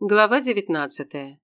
Глава 19.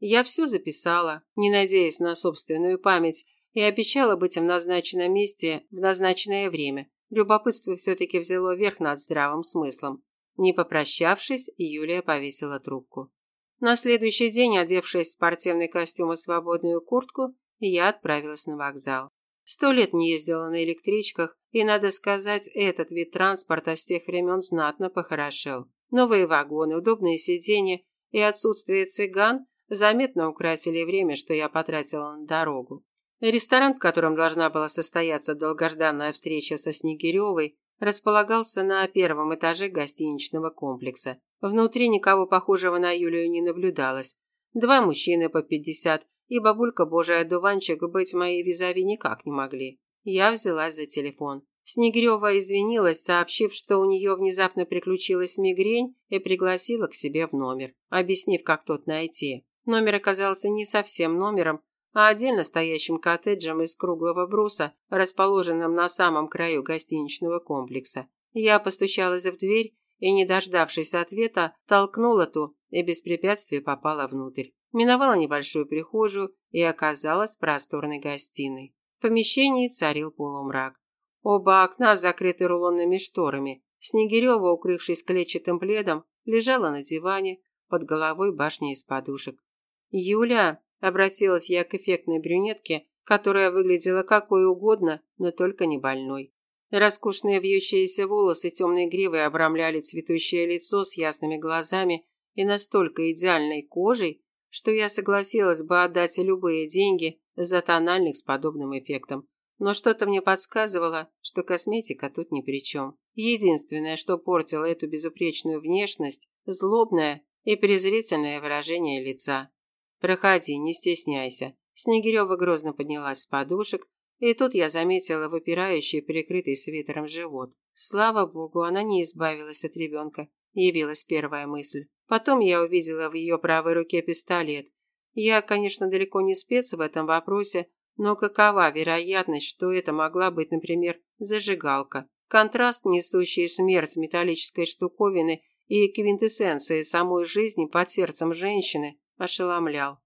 Я все записала, не надеясь на собственную память, и обещала быть в назначенном месте в назначенное время. Любопытство все-таки взяло верх над здравым смыслом. Не попрощавшись, Юлия повесила трубку. На следующий день, одевшись в спортивный костюм и свободную куртку, я отправилась на вокзал. Сто лет не ездила на электричках, и, надо сказать, этот вид транспорта с тех времен знатно похорошел. Новые вагоны, удобные сиденья и отсутствие цыган заметно украсили время, что я потратила на дорогу. Ресторан, в котором должна была состояться долгожданная встреча со Снегиревой, располагался на первом этаже гостиничного комплекса. Внутри никого похожего на Юлию не наблюдалось. Два мужчины по пятьдесят и бабулька божий одуванчик быть моей визави никак не могли. Я взялась за телефон. Снегирева извинилась, сообщив, что у нее внезапно приключилась мигрень и пригласила к себе в номер, объяснив, как тот найти. Номер оказался не совсем номером, а отдельно стоящим коттеджем из круглого бруса, расположенным на самом краю гостиничного комплекса. Я постучалась в дверь и, не дождавшись ответа, толкнула ту и без препятствий попала внутрь. Миновала небольшую прихожую и оказалась в просторной гостиной. В помещении царил полумрак. Оба окна закрыты рулонными шторами. Снегирева, укрывшись клетчатым пледом, лежала на диване, под головой башня из подушек. «Юля!» – обратилась я к эффектной брюнетке, которая выглядела какой угодно, но только не больной. Роскошные вьющиеся волосы темной гривой обрамляли цветущее лицо с ясными глазами и настолько идеальной кожей, что я согласилась бы отдать любые деньги за тональник с подобным эффектом. Но что-то мне подсказывало, что косметика тут ни при чем. Единственное, что портило эту безупречную внешность – злобное и презрительное выражение лица. «Проходи, не стесняйся». Снегирева грозно поднялась с подушек, и тут я заметила выпирающий, прикрытый свитером живот. Слава богу, она не избавилась от ребенка, явилась первая мысль. Потом я увидела в ее правой руке пистолет. Я, конечно, далеко не спец в этом вопросе, но какова вероятность, что это могла быть, например, зажигалка? Контраст, несущий смерть металлической штуковины и квинтэссенции самой жизни под сердцем женщины, ошеломлял.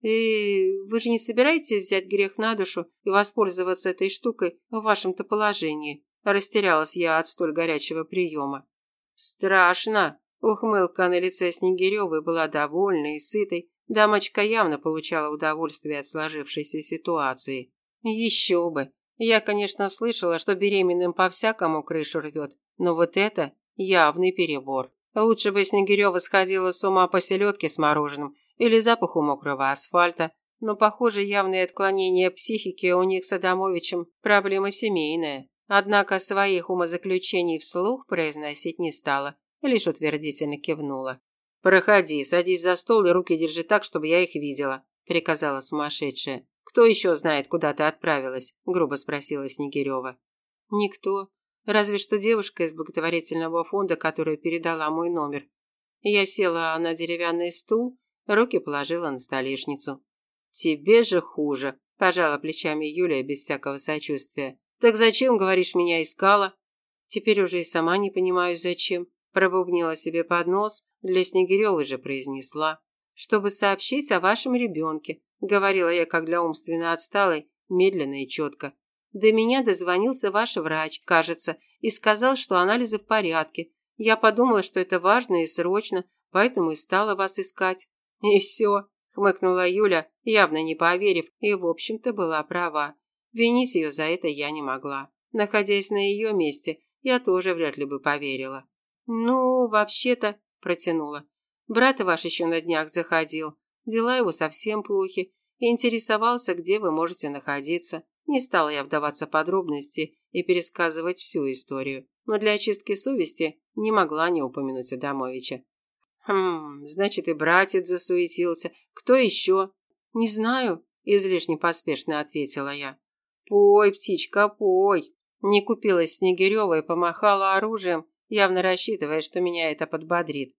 «И вы же не собираетесь взять грех на душу и воспользоваться этой штукой в вашем-то положении?» Растерялась я от столь горячего приема. «Страшно!» Ухмылка на лице Снегиревой была довольной и сытой, Дамочка явно получала удовольствие от сложившейся ситуации. Еще бы. Я, конечно, слышала, что беременным по-всякому крышу рвет, но вот это явный перебор. Лучше бы Снегирева сходила с ума по селедке с мороженым или запаху мокрого асфальта, но, похоже, явные отклонения психики у них с Адамовичем – проблема семейная. Однако своих умозаключений вслух произносить не стала, лишь утвердительно кивнула. «Проходи, садись за стол и руки держи так, чтобы я их видела», – приказала сумасшедшая. «Кто еще знает, куда ты отправилась?» – грубо спросила Снегирева. «Никто. Разве что девушка из благотворительного фонда, которая передала мой номер. Я села на деревянный стул, руки положила на столешницу. «Тебе же хуже», – пожала плечами Юлия без всякого сочувствия. «Так зачем, говоришь, меня искала?» «Теперь уже и сама не понимаю, зачем. Пробубнила себе под нос, для Снегиревой же произнесла. «Чтобы сообщить о вашем ребенке», – говорила я, как для умственно отсталой, медленно и четко. До меня дозвонился ваш врач, кажется, и сказал, что анализы в порядке. Я подумала, что это важно и срочно, поэтому и стала вас искать. И все, хмыкнула Юля, явно не поверив, и в общем-то была права. Винить ее за это я не могла. Находясь на ее месте, я тоже вряд ли бы поверила. «Ну, вообще-то», – протянула. «Брат ваш еще на днях заходил. Дела его совсем плохи. И интересовался, где вы можете находиться. Не стала я вдаваться в подробности и пересказывать всю историю. Но для очистки совести не могла не упомянуть Адамовича. «Хм, значит, и братец засуетился. Кто еще?» «Не знаю», – излишне поспешно ответила я. «Пой, птичка, пой!» Не купилась Снегирева и помахала оружием, явно рассчитывая, что меня это подбодрит.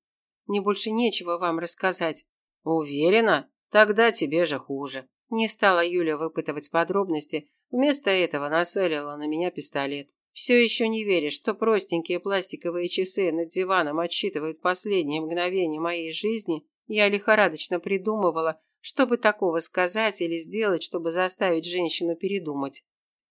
Мне больше нечего вам рассказать. Уверена? Тогда тебе же хуже. Не стала Юля выпытывать подробности, вместо этого нацелила на меня пистолет. Все еще не веришь, что простенькие пластиковые часы над диваном отсчитывают последние мгновения моей жизни? Я лихорадочно придумывала, чтобы такого сказать или сделать, чтобы заставить женщину передумать.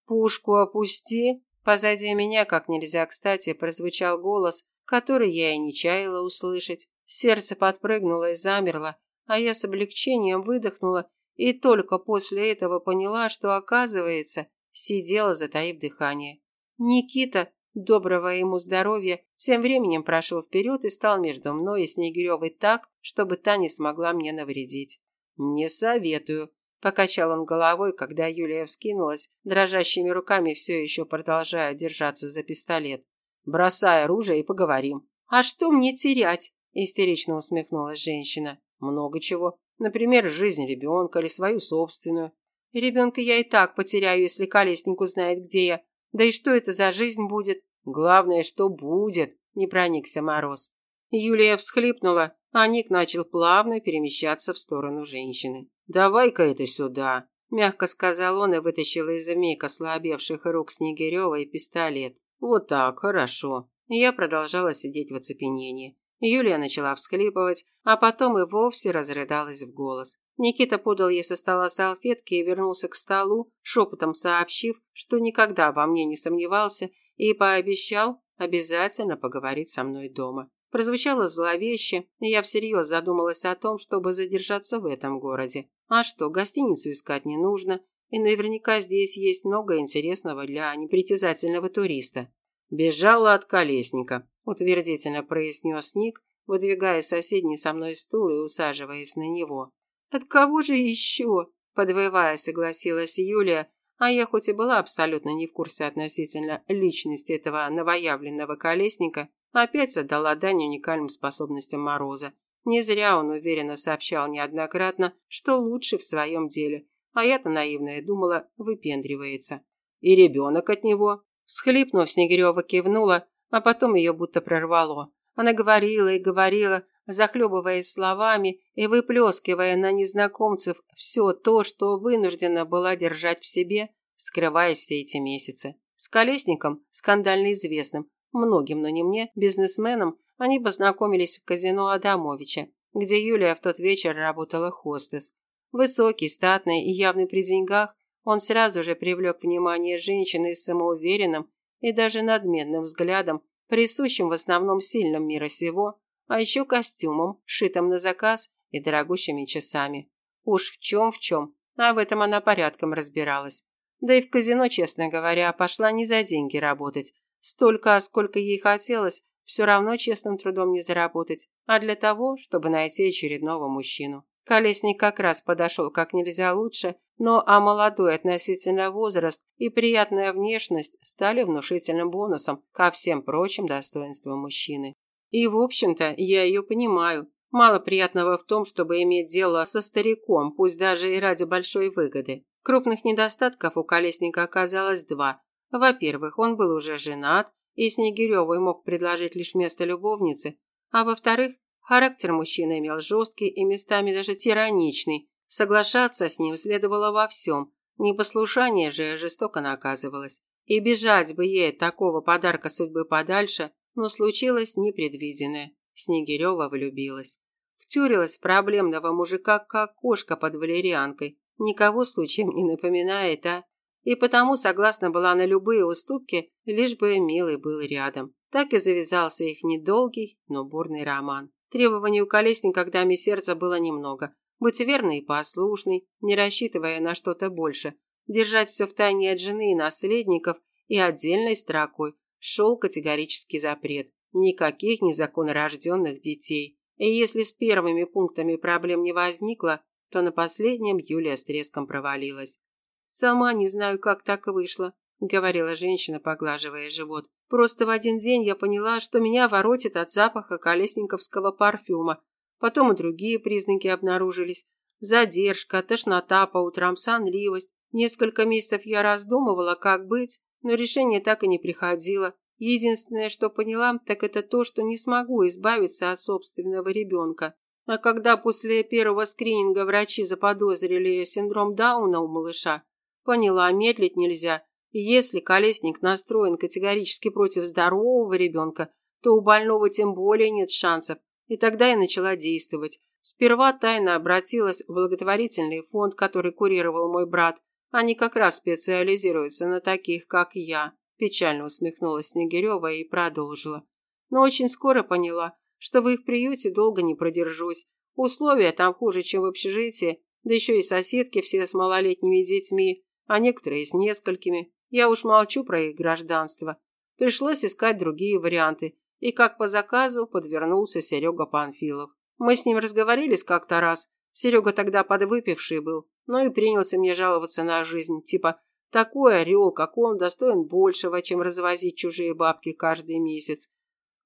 «Пушку опусти!» Позади меня, как нельзя кстати, прозвучал голос, который я и не чаяла услышать. Сердце подпрыгнуло и замерло, а я с облегчением выдохнула и только после этого поняла, что, оказывается, сидела, затаив дыхание. Никита, доброго ему здоровья, тем временем прошел вперед и стал между мной и Снегиревой так, чтобы та не смогла мне навредить. «Не советую», – покачал он головой, когда Юлия вскинулась, дрожащими руками все еще продолжая держаться за пистолет. «Бросай оружие и поговорим». «А что мне терять?» – истерично усмехнулась женщина. «Много чего. Например, жизнь ребенка или свою собственную. И ребенка я и так потеряю, если колесник узнает, где я. Да и что это за жизнь будет? Главное, что будет, не проникся Мороз. Юлия всхлипнула, а Ник начал плавно перемещаться в сторону женщины. «Давай-ка это сюда», – мягко сказал он и вытащил из миг ослабевших рук Снегирёва пистолет. «Вот так, хорошо». Я продолжала сидеть в оцепенении. Юлия начала всхлипывать, а потом и вовсе разрыдалась в голос. Никита подал ей со стола салфетки и вернулся к столу, шепотом сообщив, что никогда во мне не сомневался и пообещал обязательно поговорить со мной дома. Прозвучало зловеще, и я всерьез задумалась о том, чтобы задержаться в этом городе. А что, гостиницу искать не нужно, и наверняка здесь есть много интересного для непритязательного туриста. Бежала от колесника, утвердительно произнес Ник, выдвигая соседний со мной стул и усаживаясь на него. От кого же еще? Подвывая, согласилась Юлия, а я хоть и была абсолютно не в курсе относительно личности этого новоявленного колесника, опять задала дань уникальным способностям Мороза. Не зря он уверенно сообщал неоднократно, что лучше в своем деле, а я-то наивная думала, выпендривается. И ребенок от него. Всхлипнув, Снегирева кивнула, а потом ее будто прорвало. Она говорила и говорила, захлебываясь словами и выплескивая на незнакомцев все то, что вынуждена была держать в себе, скрываясь все эти месяцы. С Колесником, скандально известным, многим, но не мне, бизнесменом, они познакомились в казино Адамовича, где Юлия в тот вечер работала хостес. Высокий, статный и явный при деньгах, он сразу же привлек внимание женщины с самоуверенным и даже надменным взглядом, присущим в основном сильным мира сего, а еще костюмом, шитым на заказ и дорогущими часами. Уж в чем в чем, а в этом она порядком разбиралась. Да и в казино, честно говоря, пошла не за деньги работать. Столько, сколько ей хотелось, все равно честным трудом не заработать, а для того, чтобы найти очередного мужчину. Колесник как раз подошел как нельзя лучше, но а молодой относительно возраст и приятная внешность стали внушительным бонусом ко всем прочим достоинствам мужчины. И, в общем-то, я ее понимаю. Мало приятного в том, чтобы иметь дело со стариком, пусть даже и ради большой выгоды. Крупных недостатков у Колесника оказалось два. Во-первых, он был уже женат, и Снегирёвой мог предложить лишь место любовницы. А во-вторых, характер мужчины имел жесткий и местами даже тираничный. Соглашаться с ним следовало во всем. Непослушание же жестоко наказывалось. И бежать бы ей от такого подарка судьбы подальше но случилось непредвиденное. Снегирева влюбилась. Втюрилась в проблемного мужика, как кошка под валерьянкой. Никого случаем не напоминает, а? И потому согласна была на любые уступки, лишь бы милый был рядом. Так и завязался их недолгий, но бурный роман. Требований у колесника даме сердца было немного. Быть верной и послушной, не рассчитывая на что-то больше. Держать все в тайне от жены и наследников и отдельной строкой, шел категорический запрет. Никаких незаконнорожденных детей. И если с первыми пунктами проблем не возникло, то на последнем Юлия с треском провалилась. «Сама не знаю, как так вышло», – говорила женщина, поглаживая живот. «Просто в один день я поняла, что меня воротит от запаха колесниковского парфюма. Потом и другие признаки обнаружились. Задержка, тошнота по утрам, сонливость. Несколько месяцев я раздумывала, как быть, но решение так и не приходило. Единственное, что поняла, так это то, что не смогу избавиться от собственного ребенка. А когда после первого скрининга врачи заподозрили синдром Дауна у малыша, поняла, медлить нельзя. Если колесник настроен категорически против здорового ребенка, то у больного тем более нет шансов. И тогда я начала действовать. Сперва тайно обратилась в благотворительный фонд, который курировал мой брат. Они как раз специализируются на таких, как я. Печально усмехнулась Снегирева и продолжила. Но очень скоро поняла, что в их приюте долго не продержусь. Условия там хуже, чем в общежитии, да еще и соседки все с малолетними детьми, а некоторые с несколькими. Я уж молчу про их гражданство. Пришлось искать другие варианты. И как по заказу подвернулся Серега Панфилов. Мы с ним разговорились как-то раз. Серега тогда подвыпивший был, но и принялся мне жаловаться на жизнь. Типа, такой орел, как он, достоин большего, чем развозить чужие бабки каждый месяц.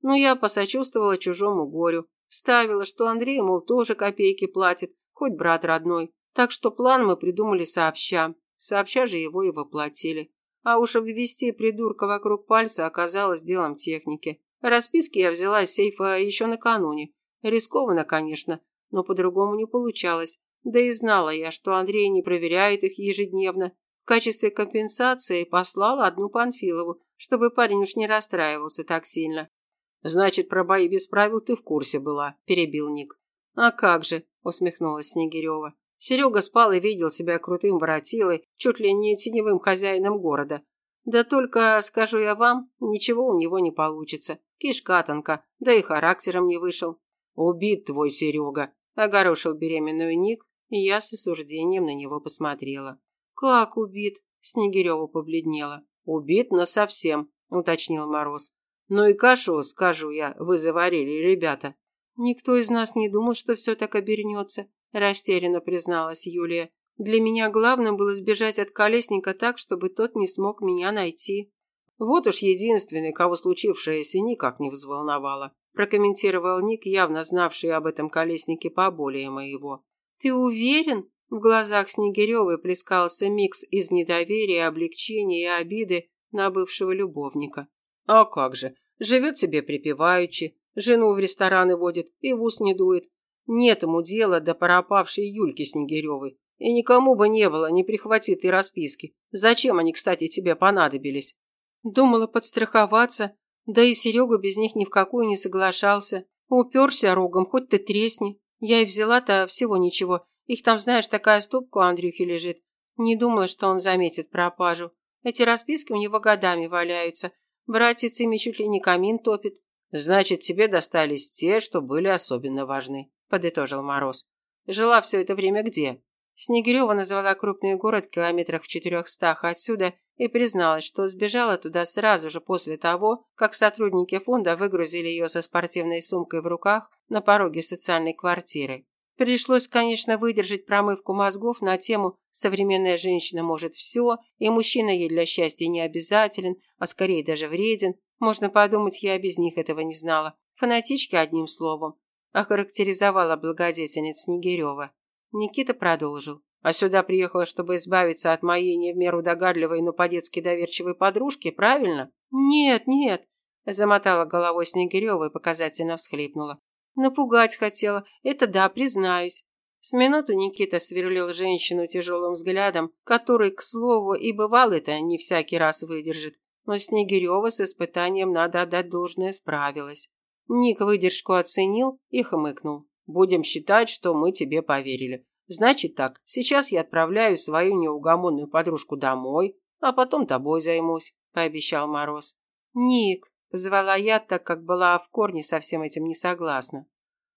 Ну, я посочувствовала чужому горю. Вставила, что Андрей, мол, тоже копейки платит, хоть брат родной. Так что план мы придумали сообща. Сообща же его и воплотили. А уж обвести придурка вокруг пальца оказалось делом техники. Расписки я взяла из сейфа еще накануне. Рискованно, конечно, но по-другому не получалось. Да и знала я, что Андрей не проверяет их ежедневно. В качестве компенсации послала одну Панфилову, чтобы парень уж не расстраивался так сильно. «Значит, про бои без правил ты в курсе была», – перебил Ник. «А как же», – усмехнулась Снегирева. Серега спал и видел себя крутым воротилой, чуть ли не теневым хозяином города. Да только, скажу я вам, ничего у него не получится. Кишка тонка, да и характером не вышел. «Убит твой Серега», – огорошил беременную Ник, и я с осуждением на него посмотрела. «Как убит?» – Снегирева побледнела. «Убит насовсем», – уточнил Мороз. «Ну и кашу, скажу я, вы заварили, ребята». «Никто из нас не думал, что все так обернется», – растерянно призналась Юлия. «Для меня главным было сбежать от колесника так, чтобы тот не смог меня найти». «Вот уж единственный, кого случившееся никак не взволновало прокомментировал Ник, явно знавший об этом колеснике поболее моего. «Ты уверен?» В глазах Снегиревой плескался микс из недоверия, облегчения и обиды на бывшего любовника. «А как же, живет себе припеваючи, жену в рестораны водит и в ус не дует. Нет ему дела до пропавшей Юльки Снегиревой. И никому бы не было, не прихвати ты расписки. Зачем они, кстати, тебе понадобились?» Думала подстраховаться, да и Серега без них ни в какую не соглашался. Уперся рогом, хоть ты тресни. Я и взяла-то всего ничего. Их там, знаешь, такая стопка у Андрюхи лежит. Не думала, что он заметит пропажу. Эти расписки у него годами валяются. Братец ими чуть ли не камин топит. Значит, тебе достались те, что были особенно важны, подытожил Мороз. Жила все это время где? Снегирева назвала крупный город километрах в четырехстах отсюда и призналась, что сбежала туда сразу же после того, как сотрудники фонда выгрузили ее со спортивной сумкой в руках на пороге социальной квартиры. Пришлось, конечно, выдержать промывку мозгов на тему «современная женщина может все, и мужчина ей для счастья не обязателен, а скорее даже вреден». Можно подумать, я без них этого не знала. Фанатички одним словом. Охарактеризовала благодетельница Снегирева. Никита продолжил. А сюда приехала, чтобы избавиться от моей не в меру догадливой, но по-детски доверчивой подружки, правильно? Нет, нет, замотала головой Снегирева и показательно всхлипнула. Напугать хотела, это да, признаюсь. С минуту Никита сверлил женщину тяжелым взглядом, который, к слову, и бывал это не всякий раз выдержит. Но Снегирева с испытанием, надо отдать должное, справилась. Ник выдержку оценил и хмыкнул. Будем считать, что мы тебе поверили. Значит так, сейчас я отправляю свою неугомонную подружку домой, а потом тобой займусь, пообещал Мороз. Ник, звала я, так как была в корне со всем этим не согласна.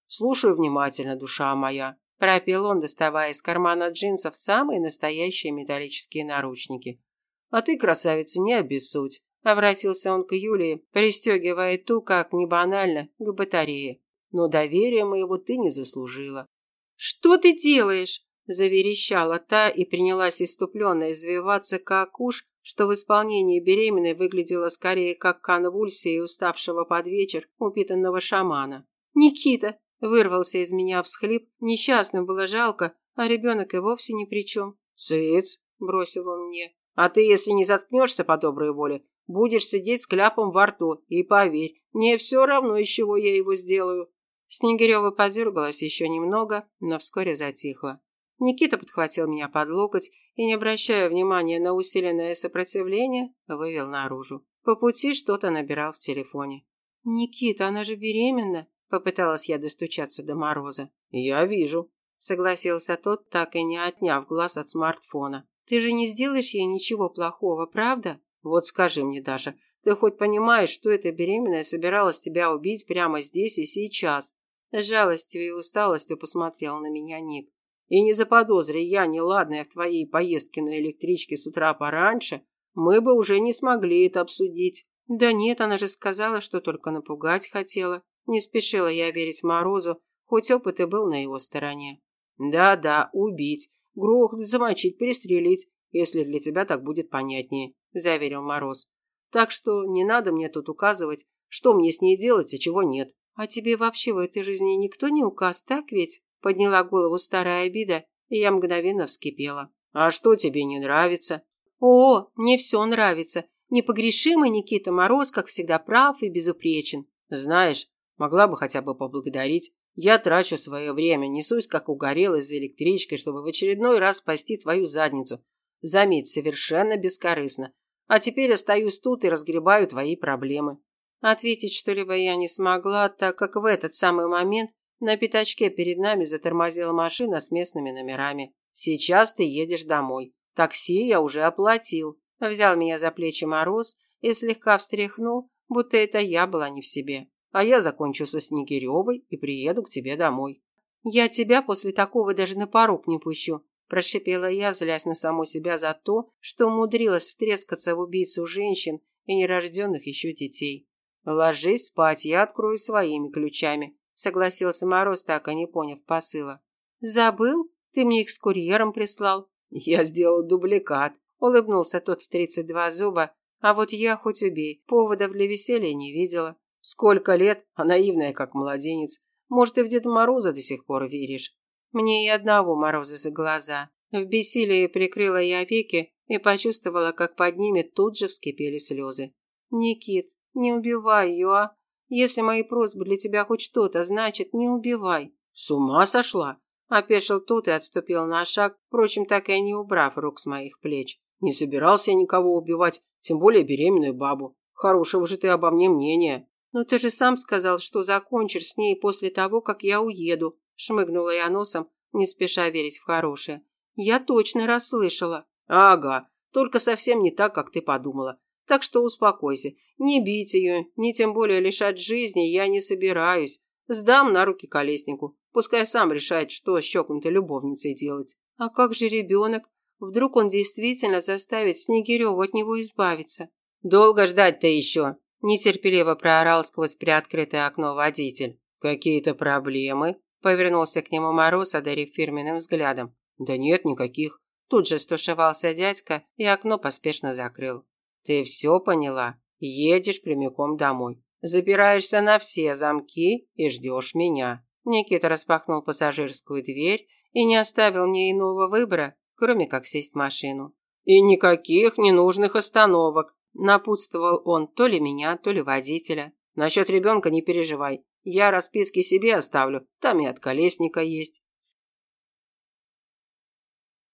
Слушаю внимательно, душа моя, пропел он, доставая из кармана джинсов самые настоящие металлические наручники. А ты, красавица, не обессудь, обратился он к Юлии, пристегивая ту, как не банально, к батарее но доверия моего ты не заслужила. Что ты делаешь? заверещала та и принялась иступленно извиваться, как уж, что в исполнении беременной выглядело скорее как конвульсия уставшего под вечер упитанного шамана. «Никита!» – вырвался из меня всхлип. Несчастным было жалко, а ребенок и вовсе ни при чем. «Цыц!» – бросил он мне. «А ты, если не заткнешься по доброй воле, будешь сидеть с кляпом во рту, и поверь, мне все равно, из чего я его сделаю». Снегирева подергалась еще немного, но вскоре затихла. Никита подхватил меня под локоть и, не обращая внимания на усиленное сопротивление, вывел наружу. По пути что-то набирал в телефоне. «Никита, она же беременна», – Попыталась я достучаться до Мороза. Я вижу. Согласился тот, так и не отняв глаз от смартфона. Ты же не сделаешь ей ничего плохого, правда? Вот скажи мне, Даша, ты хоть понимаешь, что эта беременная собиралась тебя убить прямо здесь и сейчас? С жалостью и усталостью посмотрел на меня Ник. И не заподозри я неладная в твоей поездке на электричке с утра пораньше, мы бы уже не смогли это обсудить. Да нет, она же сказала, что только напугать хотела. Не спешила я верить Морозу, хоть опыт и был на его стороне. Да-да, убить, грохнуть, замочить, перестрелить, если для тебя так будет понятнее, заверил Мороз. Так что не надо мне тут указывать, что мне с ней делать, а чего нет. А тебе вообще в этой жизни никто не указ, так ведь? Подняла голову старая обида, и я мгновенно вскипела. «А что тебе не нравится?» «О, мне все нравится. Непогрешимый Никита Мороз, как всегда, прав и безупречен». «Знаешь, могла бы хотя бы поблагодарить. Я трачу свое время, несусь как угорелый за электричкой, чтобы в очередной раз спасти твою задницу. Заметь, совершенно бескорыстно. А теперь остаюсь тут и разгребаю твои проблемы». Ответить что-либо я не смогла, так как в этот самый момент на пятачке перед нами затормозила машина с местными номерами. «Сейчас ты едешь домой. Такси я уже оплатил». Взял меня за плечи Мороз и слегка встряхнул, будто это я была не в себе. «А я закончу со Снегиревой и приеду к тебе домой». «Я тебя после такого даже на порог не пущу», прошипела я, злясь на саму себя за то, что умудрилась втрескаться в убийцу женщин и нерожденных еще детей. «Ложись спать, я открою своими ключами», согласился Мороз, так и не поняв посыла. Забыл? Ты мне их с курьером прислал. Я сделал дубликат, улыбнулся тот в тридцать два зуба. А вот я хоть убей, поводов для веселья не видела. Сколько лет, а наивная, как младенец. Может, и в Деда Мороза до сих пор веришь. Мне и одного Мороза за глаза. В бессилии прикрыла я веки и почувствовала, как под ними тут же вскипели слезы. «Никит, не убивай ее, а? Если мои просьбы для тебя хоть что-то значат, не убивай. С ума сошла? Опешил тут и отступил на шаг, впрочем, так и не убрав рук с моих плеч. Не собирался я никого убивать, тем более беременную бабу. Хорошего же ты обо мне мнения. Но ты же сам сказал, что закончишь с ней после того, как я уеду. Шмыгнула я носом, не спеша верить в хорошее. Я точно расслышала. Ага, только совсем не так, как ты подумала. Так что успокойся. Не бить ее, ни тем более лишать жизни я не собираюсь. Сдам на руки колеснику. Пускай сам решает, что с чокнутой любовницей делать. А как же ребенок? Вдруг он действительно заставит Снегиреву от него избавиться? Долго ждать-то еще? Нетерпеливо проорал сквозь приоткрытое окно водитель. Какие-то проблемы? Повернулся к нему Мороз, одарив фирменным взглядом. Да нет никаких. Тут же стушевался дядька и окно поспешно закрыл. Ты все поняла? Едешь прямиком домой. Запираешься на все замки и ждешь меня. Никита распахнул пассажирскую дверь и не оставил мне иного выбора, кроме как сесть в машину. И никаких ненужных остановок, напутствовал он то ли меня, то ли водителя. Насчет ребенка не переживай. Я расписки себе оставлю, там и от колесника есть.